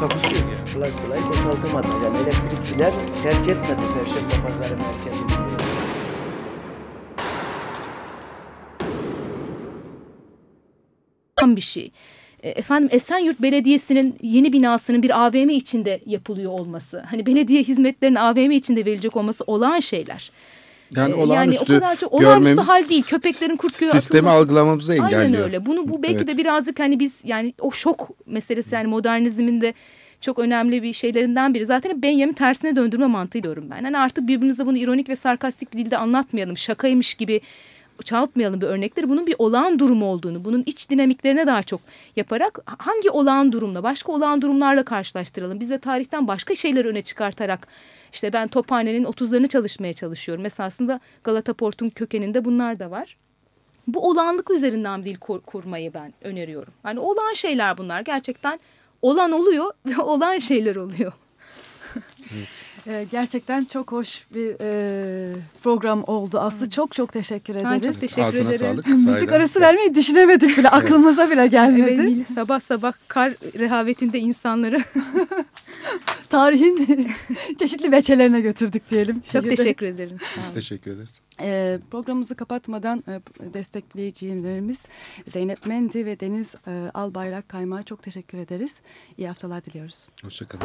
Takusu yok yani. Kolay kolay boşaltamadılar. Yani elektrikçiler terk etmedi Perşembe Pazarı merkezini. bir şey. E, Efendim Esenyurt Belediyesi'nin yeni binasının bir AVM içinde yapılıyor olması, hani belediye hizmetlerinin AVM içinde verilecek olması olağan şeyler. Yani Ee, olağanüstü o kadar çok olağanüstü görmemiz hal değil. Köpeklerin kurt göğe sistemi atılması- algılamamızı engelliyor. Aynen öyle. Bunu bu belki Evet. de birazcık hani biz yani o şok meselesi yani modernizmin de çok önemli bir şeylerinden biri. Zaten Benjamin tersine döndürme mantığı diyorum ben. Hani artık birbirimize bunu ironik ve sarkastik bir dilde anlatmayalım. Şakaymış gibi çoğaltmayalım bir örnekleri. Bunun bir olağan durum olduğunu, bunun iç dinamiklerine daha çok yaparak hangi olağan durumla, başka olağan durumlarla karşılaştıralım. Biz de tarihten başka şeyleri öne çıkartarak işte ben Tophane'nin 30'larını çalışmaya çalışıyorum. Mesela aslında Galata Port'un kökeninde bunlar da var bu olağanlık üzerinden dil kur- kurmayı ben öneriyorum. Yani olan şeyler bunlar gerçekten olan oluyor ve olan şeyler oluyor. Ee, gerçekten çok hoş bir e, program oldu. Aslı çok çok teşekkür Ben ederiz. çok teşekkür Ağzına ederim. sağlık. Müzik Sahiden. arası vermeyi düşünemedik bile. Aklımıza bile gelmedi. Evet, sabah sabah kar rehavetinde insanları Tarihin çeşitli veçelerine götürdük diyelim. çok Şehirde. teşekkür ederim. Biz teşekkür ederiz. Ee, programımızı kapatmadan e, destekleyicilerimiz Zeynep Mendi ve Deniz e, Albayrak Kaymağı çok teşekkür ederiz. İyi haftalar diliyoruz. Hoşçakalın.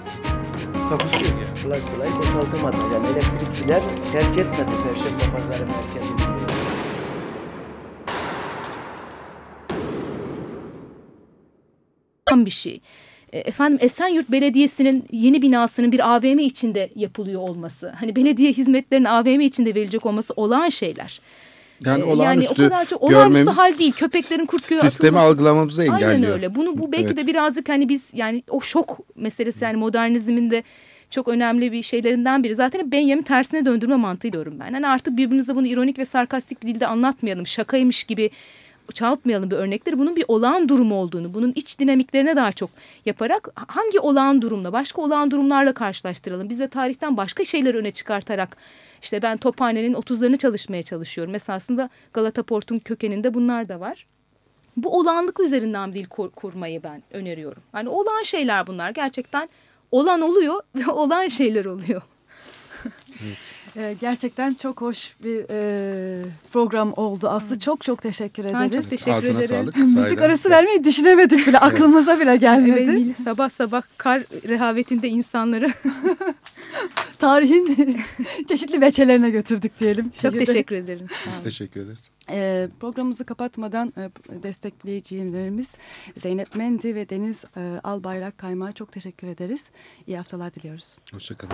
Takusu yok yani. Kolay kolay boşaltamadılar. Yani elektrikçiler terk etmedi Perşembe Pazarı merkezini. bir şey. E, Efendim Esenyurt Belediyesi'nin yeni binasının bir AVM içinde yapılıyor olması, hani belediye hizmetlerinin AVM içinde verilecek olması olağan şeyler. Yani Ee, olağanüstü o kadar çok olağanüstü hal değil. Köpeklerin kurt sistemi atılması- algılamamızı engelliyor. Aynen öyle. Bunu bu belki Evet. de birazcık hani biz yani o şok meselesi yani modernizmin de çok önemli bir şeylerinden biri. Zaten Benjamin tersine döndürme mantığı diyorum ben. Hani artık birbirimize bunu ironik ve sarkastik bir dilde anlatmayalım. Şakaymış gibi çoğaltmayalım bir örnekleri. Bunun bir olağan durum olduğunu, bunun iç dinamiklerine daha çok yaparak hangi olağan durumla, başka olağan durumlarla karşılaştıralım. Biz de tarihten başka şeyleri öne çıkartarak işte ben Tophane'nin 30'larını çalışmaya çalışıyorum. Mesela aslında Galata Port'un kökeninde bunlar da var bu olağanlık üzerinden dil kur- kurmayı ben öneriyorum. Yani olan şeyler bunlar gerçekten olan oluyor ve olan şeyler oluyor. Ee, gerçekten çok hoş bir e, program oldu. Aslı çok çok teşekkür Ben ederiz. çok teşekkür Ağzına ederim. sağlık. Müzik arası vermeyi düşünemedik bile. Aklımıza bile gelmedi. Evet, sabah sabah kar rehavetinde insanları Tarihin çeşitli veçelerine götürdük diyelim. çok Şehirde. teşekkür ederim. Biz teşekkür ederiz. Ee, programımızı kapatmadan e, destekleyicilerimiz Zeynep Mendi ve Deniz e, Albayrak Kaymağı çok teşekkür ederiz. İyi haftalar diliyoruz. Hoşçakalın.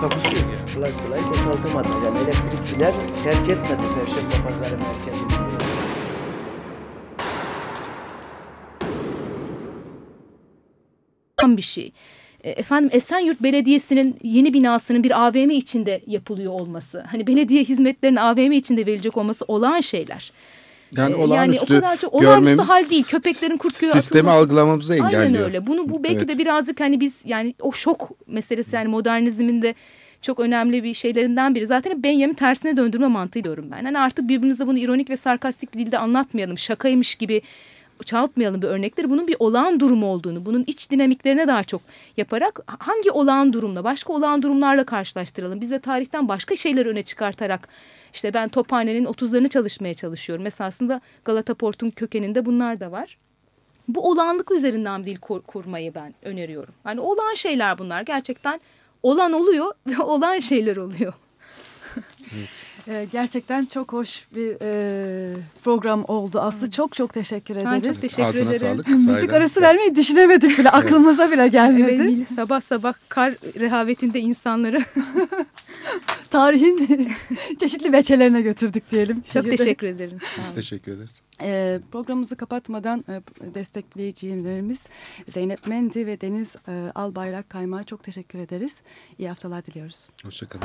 Takusuyor yani. Kolay kolay boşaltamadı. Yani elektrikçiler terk etmedi Perşembe Pazarı merkezini. bir şey. E, Efendim Esenyurt Belediyesi'nin yeni binasının bir AVM içinde yapılıyor olması, hani belediye hizmetlerinin AVM içinde verilecek olması olağan şeyler. Yani E, olağanüstü yani o kadar çok olağanüstü görmemiz hal değil. Köpeklerin kurt köye sistemi atılması- algılamamızı engelliyor. Aynen öyle. Bunu bu belki Evet. de birazcık hani biz yani o şok meselesi yani modernizmin de çok önemli bir şeylerinden biri. Zaten Benjamin tersine döndürme mantığı diyorum ben. Hani artık birbirimize bunu ironik ve sarkastik bir dilde anlatmayalım. Şakaymış gibi çoğaltmayalım bir örnekleri. Bunun bir olağan durum olduğunu, bunun iç dinamiklerine daha çok yaparak hangi olağan durumla, başka olağan durumlarla karşılaştıralım. Biz de tarihten başka şeyleri öne çıkartarak işte ben Tophane'nin 30'larını çalışmaya çalışıyorum. Esasında Galata Port'un kökeninde bunlar da var bu olağanlık üzerinden dil kur- kurmayı ben öneriyorum. Yani olan şeyler bunlar. Gerçekten olan oluyor ve olan şeyler oluyor. Ee, gerçekten çok hoş bir e, program oldu Aslı. Çok çok teşekkür Ben ederiz. çok teşekkür Ağzına ederim. sağlık. Müzik arası vermeyi düşünemedik bile. Aklımıza bile gelmedi. Evet, sabah sabah kar rehavetinde insanları Tarihin çeşitli veçelerine götürdük diyelim. çok Şehirde. teşekkür ederim. Biz teşekkür ederiz. Ee, programımızı kapatmadan e, destekleyicilerimiz Zeynep Mendi ve Deniz e, Albayrak Kaymağı çok teşekkür ederiz. İyi haftalar diliyoruz. Hoşçakalın.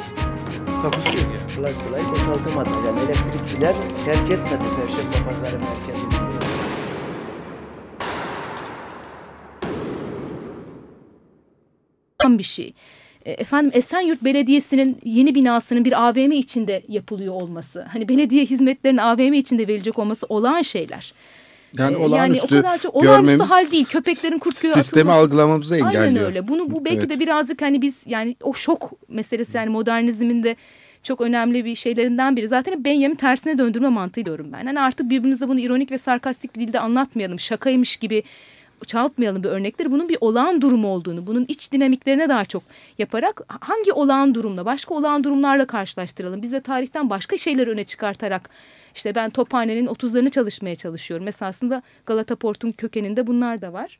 Takusuyor yani. Kolay kolay boşaltamadı. Yani elektrikçiler terk etmedi Perşembe Pazarı merkezini. bir şey. E, Efendim Esenyurt Belediyesi'nin yeni binasının bir AVM içinde yapılıyor olması, hani belediye hizmetlerinin AVM içinde verilecek olması olağan şeyler. Yani E, olağanüstü o kadar çok görmemiz hal değil. Köpeklerin kurt köye sistemi atılması- algılamamızı engelliyor. Aynen öyle. Bunu bu belki Evet. de birazcık hani biz yani o şok meselesi yani modernizmin de çok önemli bir şeylerinden biri. Zaten Benjamin tersine döndürme mantığı diyorum ben. Hani artık birbirimize bunu ironik ve sarkastik bir dilde anlatmayalım. Şakaymış gibi çoğaltmayalım bir örnekleri. Bunun bir olağan durum olduğunu, bunun iç dinamiklerine daha çok yaparak hangi olağan durumla, başka olağan durumlarla karşılaştıralım. Biz de tarihten başka şeyleri öne çıkartarak işte ben Tophane'nin 30'larını çalışmaya çalışıyorum. Esasında Galata Port'un kökeninde bunlar da var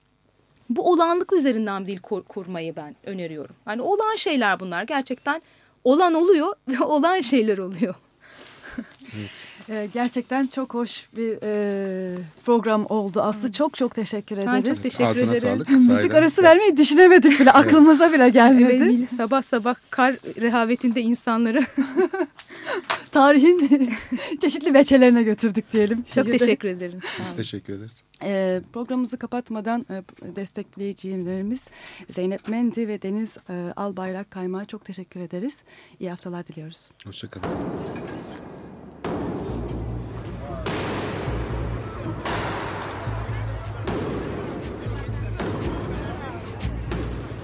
bu olağanlık üzerinden dil kur- kurmayı ben öneriyorum. Yani olan şeyler bunlar. Gerçekten olan oluyor ve olan şeyler oluyor. Ee, gerçekten çok hoş bir e, program oldu Aslı. Çok çok teşekkür Ben ederiz. çok teşekkür Ağzına ederim. sağlık. Müzik arası vermeyi düşünemedik bile. Aklımıza bile gelmedi. Evet, sabah sabah kar rehavetinde insanları Tarihin çeşitli veçelerine götürdük diyelim. çok Şehirde. teşekkür ederim. Sağ Biz teşekkür ederiz. Ee, programımızı kapatmadan e, destekleyicilerimiz Zeynep Mendi ve Deniz e, Albayrak Kaymağı çok teşekkür ederiz. İyi haftalar diliyoruz. Hoşçakalın.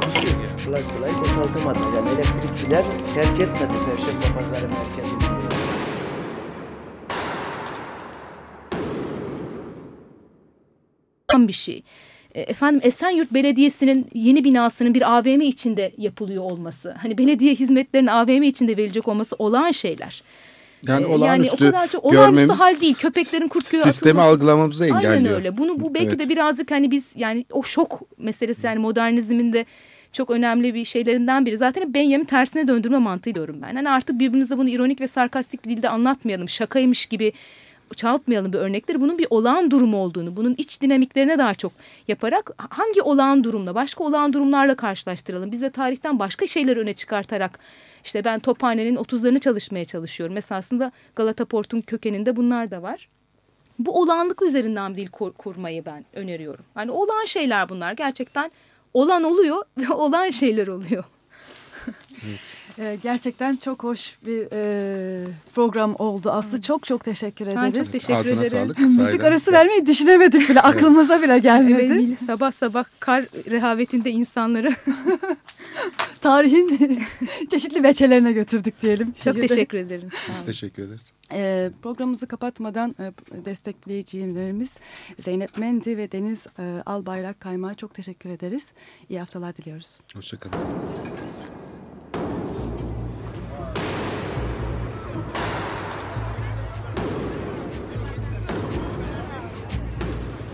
Takusuyor yani. Kolay kolay boşaltamadı. Yani elektrikçiler terk etmedi Perşembe Pazarı merkezini. bir şey. E, Efendim Esenyurt Belediyesi'nin yeni binasının bir AVM içinde yapılıyor olması, hani belediye hizmetlerinin AVM içinde verilecek olması olağan şeyler. Yani Ee, olağanüstü o kadar çok olağanüstü görmemiz hal değil. Köpeklerin kurt köye sistemi atılması- algılamamızı engelliyor. Aynen öyle. Bunu bu belki Evet. de birazcık hani biz yani o şok meselesi yani modernizmin de çok önemli bir şeylerinden biri. Zaten Benjamin tersine döndürme mantığı diyorum ben. Hani artık birbirimize bunu ironik ve sarkastik bir dilde anlatmayalım. Şakaymış gibi çoğaltmayalım bir örnekleri. Bunun bir olağan durum olduğunu, bunun iç dinamiklerine daha çok yaparak hangi olağan durumla, başka olağan durumlarla karşılaştıralım. Biz de tarihten başka şeyleri öne çıkartarak işte ben Tophane'nin 30'larını çalışmaya çalışıyorum. Mesela aslında Galata Port'un kökeninde bunlar da var bu olağanlık üzerinden dil kur- kurmayı ben öneriyorum. Hani olan şeyler bunlar gerçekten olan oluyor ve olan şeyler oluyor. Ee, gerçekten çok hoş bir e, program oldu Aslı. Çok çok teşekkür Ben ederiz. çok teşekkür Ağzına ederim. sağlık. Müzik arası vermeyi düşünemedik bile. Aklımıza bile gelmedi. Evet, sabah sabah kar rehavetinde insanları Tarihin çeşitli veçelerine götürdük diyelim. çok Şehirde. teşekkür ederim. Biz teşekkür ederiz. Ee, programımızı kapatmadan e, destekleyicilerimiz Zeynep Mendi ve Deniz e, Albayrak Kaymağı çok teşekkür ederiz. İyi haftalar diliyoruz. Hoşçakalın.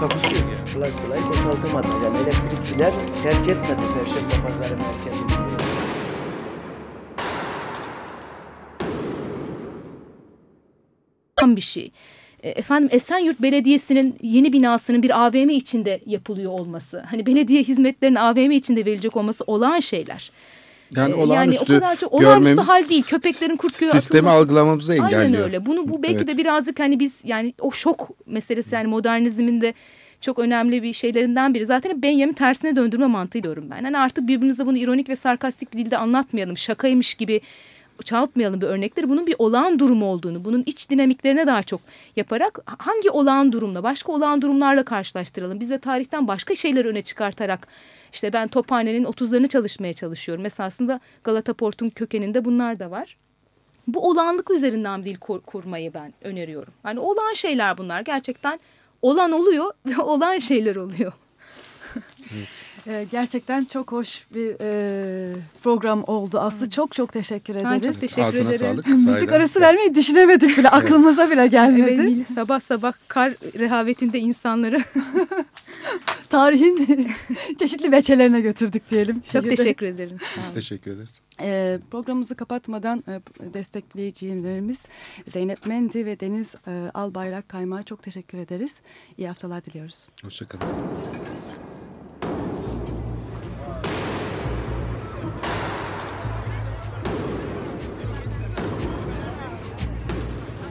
Takusuyor yani. Kolay kolay boşaltamadı. Yani elektrikçiler terk etmedi Perşembe Pazarı merkezini. bir şey. E, Efendim Esenyurt Belediyesi'nin yeni binasının bir AVM içinde yapılıyor olması, hani belediye hizmetlerinin AVM içinde verilecek olması olağan şeyler. Yani Ee, olağanüstü yani o kadar çok olağanüstü görmemiz hal değil. Köpeklerin kurt köye sistemi atılması- algılamamızı engelliyor. Aynen öyle. Bunu bu belki Evet. de birazcık hani biz yani o şok meselesi yani modernizmin de çok önemli bir şeylerinden biri. Zaten Benjamin tersine döndürme mantığı diyorum ben. Hani artık birbirimize bunu ironik ve sarkastik bir dilde anlatmayalım. Şakaymış gibi çoğaltmayalım bir örnekleri. Bunun bir olağan durum olduğunu, bunun iç dinamiklerine daha çok yaparak hangi olağan durumla, başka olağan durumlarla karşılaştıralım. Biz de tarihten başka şeyleri öne çıkartarak işte ben Tophane'nin 30'larını çalışmaya çalışıyorum. Mesela aslında Galata Port'un kökeninde bunlar da var bu olağanlık üzerinden dil kur- kurmayı ben öneriyorum. Hani olan şeyler bunlar gerçekten olan oluyor ve olan şeyler oluyor. Ee, gerçekten çok hoş bir e, program oldu Aslı. Çok çok teşekkür Ben ederiz. çok teşekkür Ağzına ederim. sağlık. Müzik arası vermeyi düşünemedik bile. Aklımıza bile gelmedi. Evet, sabah sabah kar rehavetinde insanları Tarihin çeşitli veçelerine götürdük diyelim. çok Şehirde. teşekkür ederim. Biz teşekkür ederiz. Ee, programımızı kapatmadan e, destekleyicilerimiz Zeynep Mendi ve Deniz e, Albayrak Kaymağı çok teşekkür ederiz. İyi haftalar diliyoruz. Hoşçakalın.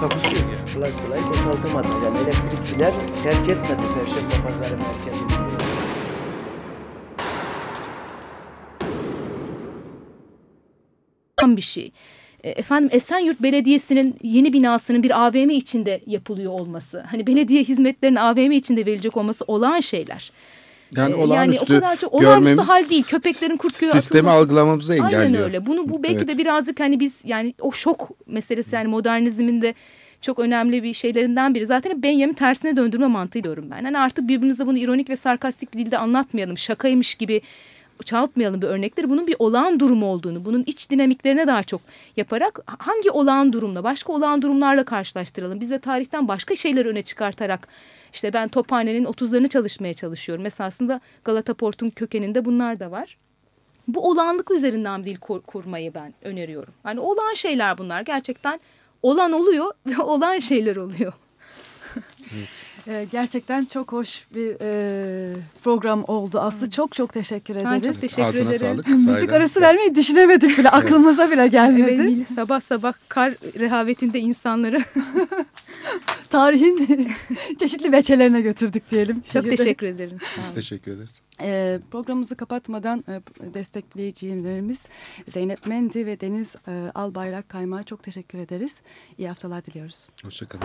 Takusuyor yani. Kolay kolay boşaltamadı. Yani elektrikçiler terk etmedi Perşembe Pazarı merkezini. bir şey. E, Efendim Esenyurt Belediyesi'nin yeni binasının bir AVM içinde yapılıyor olması, hani belediye hizmetlerinin AVM içinde verilecek olması olağan şeyler. Yani Ee, olağanüstü o kadar çok olağanüstü görmemiz hal değil. Köpeklerin kurt sistemi atılması- algılamamızı engelliyor. Aynen öyle. Bunu bu belki Evet. de birazcık hani biz yani o şok meselesi yani modernizmin de çok önemli bir şeylerinden biri. Zaten Benjamin tersine döndürme mantığı diyorum ben. Hani artık birbirimize bunu ironik ve sarkastik bir dilde anlatmayalım. Şakaymış gibi çoğaltmayalım bir örnekleri. Bunun bir olağan durum olduğunu, bunun iç dinamiklerine daha çok yaparak hangi olağan durumla, başka olağan durumlarla karşılaştıralım. Biz de tarihten başka şeyleri öne çıkartarak işte ben Tophane'nin 30'larını çalışmaya çalışıyorum. Mesela aslında Galata Port'un kökeninde bunlar da var bu olağanlık üzerinden dil kur- kurmayı ben öneriyorum. Hani olan şeyler bunlar gerçekten olan oluyor ve olan şeyler oluyor. Ee, gerçekten çok hoş bir e, program oldu. Aslı çok çok teşekkür Ben ederiz. çok teşekkür Ağzına ederim. sağlık. Müzik sahiden. arası vermeyi düşünemedik bile. Aklımıza bile gelmedi. Evet, sabah sabah kar rehavetinde insanları Tarihin çeşitli veçelerine götürdük diyelim. çok Şehirde. teşekkür ederim. Sağ Biz teşekkür ederiz. Ee, programımızı kapatmadan e, destekleyicilerimiz Zeynep Mendi ve Deniz e, Albayrak Kaymağı çok teşekkür ederiz. İyi haftalar diliyoruz. Hoşçakalın.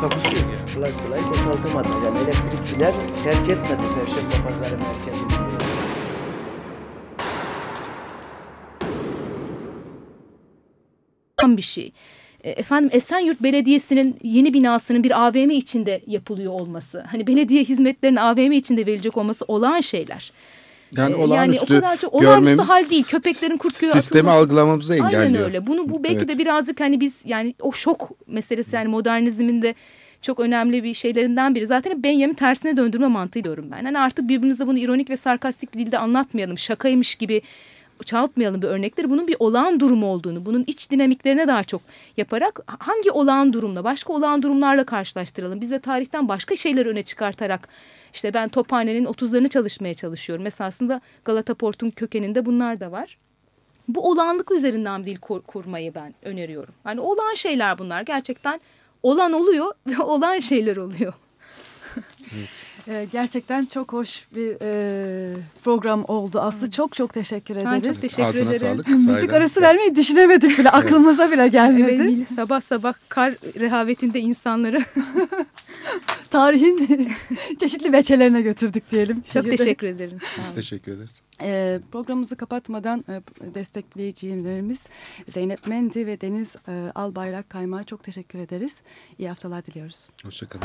Takusuyor ya. Kolay kolay boşaltamadı. Yani elektrikçiler terk etmedi Perşembe Pazarı merkezini. bir şey. E, Efendim Esenyurt Belediyesi'nin yeni binasının bir AVM içinde yapılıyor olması, hani belediye hizmetlerinin AVM içinde verilecek olması olağan şeyler. Yani E, olağanüstü yani o kadar çok olağanüstü görmemiz hal değil. Köpeklerin kurt köye sistemi atılması- algılamamızı engelliyor. Aynen öyle. Bunu bu belki Evet. de birazcık hani biz yani o şok meselesi yani modernizmin de çok önemli bir şeylerinden biri. Zaten Benjamin tersine döndürme mantığı diyorum ben. Hani artık birbirimize bunu ironik ve sarkastik bir dilde anlatmayalım. Şakaymış gibi çoğaltmayalım bir örnekleri. Bunun bir olağan durum olduğunu, bunun iç dinamiklerine daha çok yaparak hangi olağan durumla, başka olağan durumlarla karşılaştıralım. Biz de tarihten başka şeyleri öne çıkartarak işte ben Tophane'nin 30'larını çalışmaya çalışıyorum. Mesela aslında Galata Port'un kökeninde bunlar da var bu olağanlık üzerinden bir dil kur- kurmayı ben öneriyorum. Yani olağan şeyler bunlar. Gerçekten olan oluyor ve olan şeyler oluyor. Ee, gerçekten çok hoş bir e, program oldu. Aslı çok çok teşekkür Ben ederiz. çok teşekkür Ağzına ederim. sağlık. Müzik arası vermeyi düşünemedik bile. Aklımıza bile gelmedi. Evet, sabah sabah kar rehavetinde insanları Tarihin çeşitli veçelerine götürdük diyelim. çok Şehirde. teşekkür ederim. Biz teşekkür ederiz. Ee, programımızı kapatmadan e, destekleyicilerimiz Zeynep Mendi ve Deniz e, Albayrak Kaymağı çok teşekkür ederiz. İyi haftalar diliyoruz. Hoşçakalın.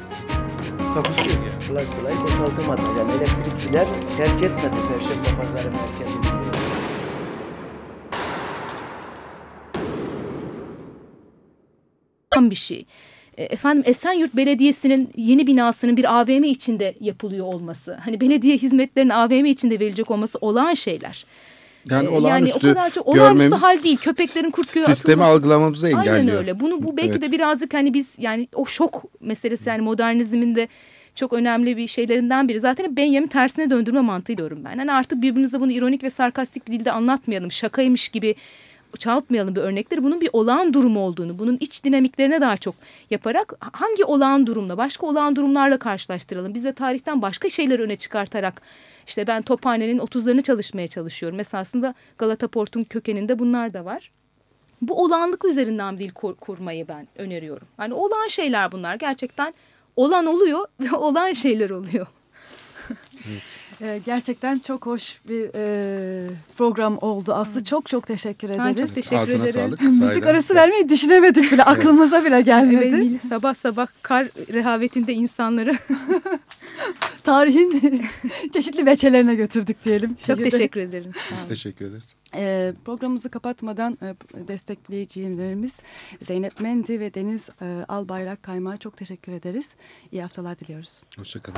Takusuyor ya. Kolay kolay boşaltamadı. Yani elektrikçiler terk etmedi Perşembe Pazarı merkezini. bir şey. E, Efendim Esenyurt Belediyesi'nin yeni binasının bir AVM içinde yapılıyor olması, hani belediye hizmetlerinin AVM içinde verilecek olması olağan şeyler. Yani E, olağanüstü o kadar çok olağanüstü görmemiz hal değil. Köpeklerin kurt köye sistemi atılması- algılamamızı engelliyor. Aynen öyle. Bunu bu belki Evet. de birazcık hani biz yani o şok meselesi yani modernizmin de çok önemli bir şeylerinden biri. Zaten Benjamin tersine döndürme mantığı diyorum ben. Hani artık birbirimize bunu ironik ve sarkastik bir dilde anlatmayalım. Şakaymış gibi çoğaltmayalım bir örnekleri. Bunun bir olağan durum olduğunu, bunun iç dinamiklerine daha çok yaparak hangi olağan durumla, başka olağan durumlarla karşılaştıralım. Biz de tarihten başka şeyleri öne çıkartarak işte ben Tophane'nin 30'larını çalışmaya çalışıyorum. Mesela aslında Galata Port'un kökeninde bunlar da var bu olağanlık üzerinden bir dil kur- kurmayı ben öneriyorum. Yani olağan şeyler bunlar. Gerçekten olan oluyor ve olan şeyler oluyor. Ee, gerçekten çok hoş bir e, program oldu. Aslı çok çok teşekkür Ben ederiz. çok teşekkür Ağzına ederim. sağlık. Müzik sahiden. arası vermeyi düşünemedik bile. Aklımıza bile gelmedi. Evet, sabah sabah kar rehavetinde insanları Tarihin çeşitli veçelerine götürdük diyelim. çok Şehirde. teşekkür ederim. Sağ Biz teşekkür ederiz. Ee, programımızı kapatmadan e, destekleyicilerimiz Zeynep Mendi ve Deniz e, Albayrak Kaymağı çok teşekkür ederiz. İyi haftalar diliyoruz. Hoşçakalın.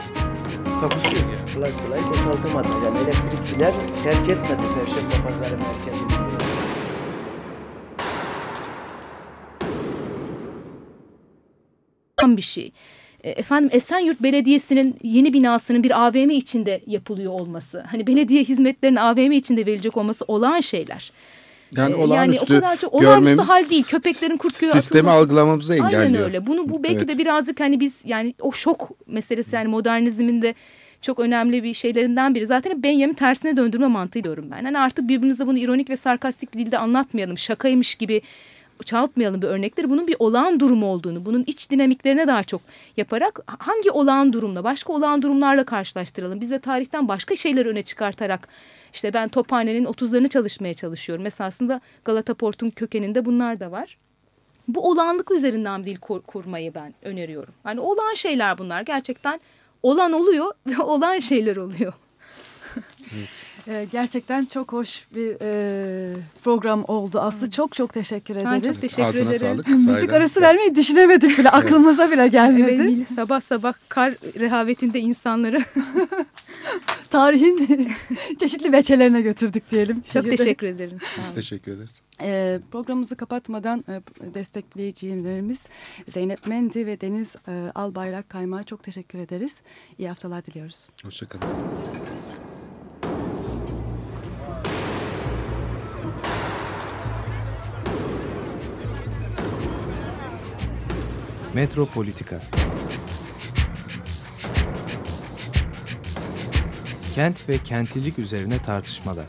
Takusu yok yani. Kolay kolay boşaltamadı. Yani elektrikçiler terk etmedi Perşembe Pazarı merkezini. bir şey. E, Efendim Esenyurt Belediyesi'nin yeni binasının bir AVM içinde yapılıyor olması, hani belediye hizmetlerinin AVM içinde verilecek olması olağan şeyler. Yani E, olağanüstü o kadar çok olağanüstü hal değil. Köpeklerin kurt sistemi atılması- algılamamızı engelliyor. Aynen öyle. Bunu bu belki Evet. de birazcık hani biz yani o şok meselesi yani modernizmin de çok önemli bir şeylerinden biri. Zaten Benjamin tersine döndürme mantığı diyorum ben. Hani artık birbirimize bunu ironik ve sarkastik bir dilde anlatmayalım. Şakaymış gibi çoğaltmayalım bir örnekleri. Bunun bir olağan durum olduğunu, bunun iç dinamiklerine daha çok yaparak hangi olağan durumla, başka olağan durumlarla karşılaştıralım. Biz de tarihten başka şeyleri öne çıkartarak işte ben Tophane'nin 30'larını çalışmaya çalışıyorum. Mesela aslında Galata Port'un kökeninde bunlar da var bu olağanlık üzerinden dil kur- kurmayı ben öneriyorum. Yani olan şeyler bunlar gerçekten olan oluyor ve olan şeyler oluyor. Ee, gerçekten çok hoş bir e, program oldu. Aslı çok çok teşekkür Ben ederiz. çok teşekkür Ağzına ederim. sağlık. Müzik sahiden. arası vermeyi düşünemedik bile. Aklımıza bile gelmedi. Evet, sabah sabah kar rehavetinde insanları Tarihin çeşitli veçelerine götürdük diyelim. çok Şehirde. teşekkür ederim. Biz teşekkür ederiz. Ee, programımızı kapatmadan e, destekleyicilerimiz Zeynep Mendi ve Deniz e, Albayrak Kaymağı çok teşekkür ederiz. İyi haftalar diliyoruz. Hoşçakalın. Metropolitika Kent ve kentlilik üzerine tartışmalar.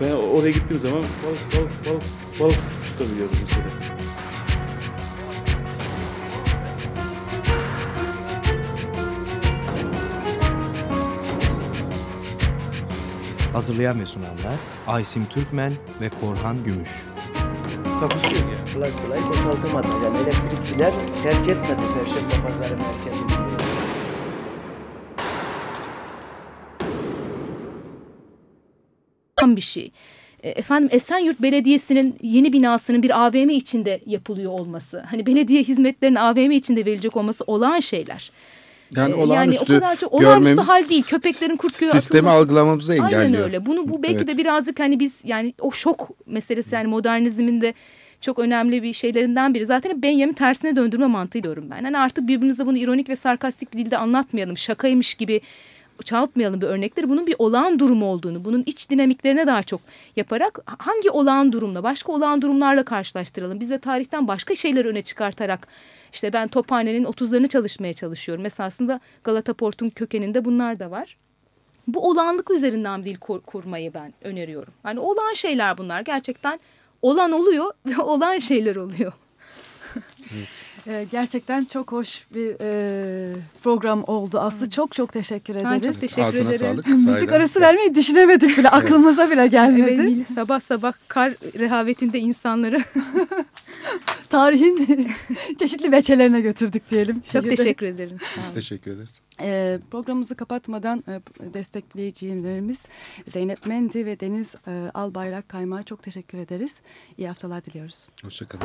Ben oraya gittiğim zaman balık balık balık balık tutabiliyorum mesela. Hazırlayan ve sunanlar Aysim Türkmen ve Korhan Gümüş. Takusu yok yani. Kolay kolay boşaltamadı. Yani elektrikçiler terk etmedi Perşembe Pazarı merkezini. Bir şey. E, Efendim Esenyurt Belediyesi'nin yeni binasının bir AVM içinde yapılıyor olması, hani belediye hizmetlerinin AVM içinde verilecek olması olağan şeyler. Yani E, olağanüstü o kadar çok olağanüstü görmemiz hal değil. Köpeklerin kurt köye sistemi atılması- algılamamızı engelliyor. Aynen öyle. Bunu bu belki Evet. de birazcık hani biz yani o şok meselesi yani modernizmin de çok önemli bir şeylerinden biri. Zaten Benjamin tersine döndürme mantığı diyorum ben. Hani artık birbirimize bunu ironik ve sarkastik bir dilde anlatmayalım. Şakaymış gibi çoğaltmayalım bir örnekleri. Bunun bir olağan durum olduğunu, bunun iç dinamiklerine daha çok yaparak hangi olağan durumla, başka olağan durumlarla karşılaştıralım. Biz de tarihten başka şeyleri öne çıkartarak işte ben Tophane'nin 30'larını çalışmaya çalışıyorum. Mesela aslında Galata Port'un kökeninde bunlar da var bu olağanlık üzerinden dil kur- kurmayı ben öneriyorum. Yani olan şeyler bunlar gerçekten olan oluyor ve olan şeyler oluyor. Ee, gerçekten çok hoş bir e, program oldu. Aslı çok çok teşekkür Ben çok ederiz. teşekkür Ağzına ederim. sağlık. Müzik arası vermeyi düşünemedik bile. Aklımıza bile gelmedi. Evet, sabah sabah kar rehavetinde insanları Tarihin çeşitli veçelerine götürdük diyelim. çok Şehirde. teşekkür ederim. Biz teşekkür ederiz. Ee, programımızı kapatmadan e, destekleyicilerimiz Zeynep Mendi ve Deniz e, Albayrak Kaymağı çok teşekkür ederiz. İyi haftalar diliyoruz. Hoşçakalın.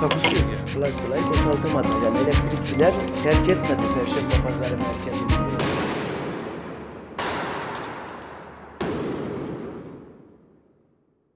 Takusu yok. Kolay kolay boşaltamadı. Yani elektrikçiler terk etmedi Perşembe Pazarı merkezini.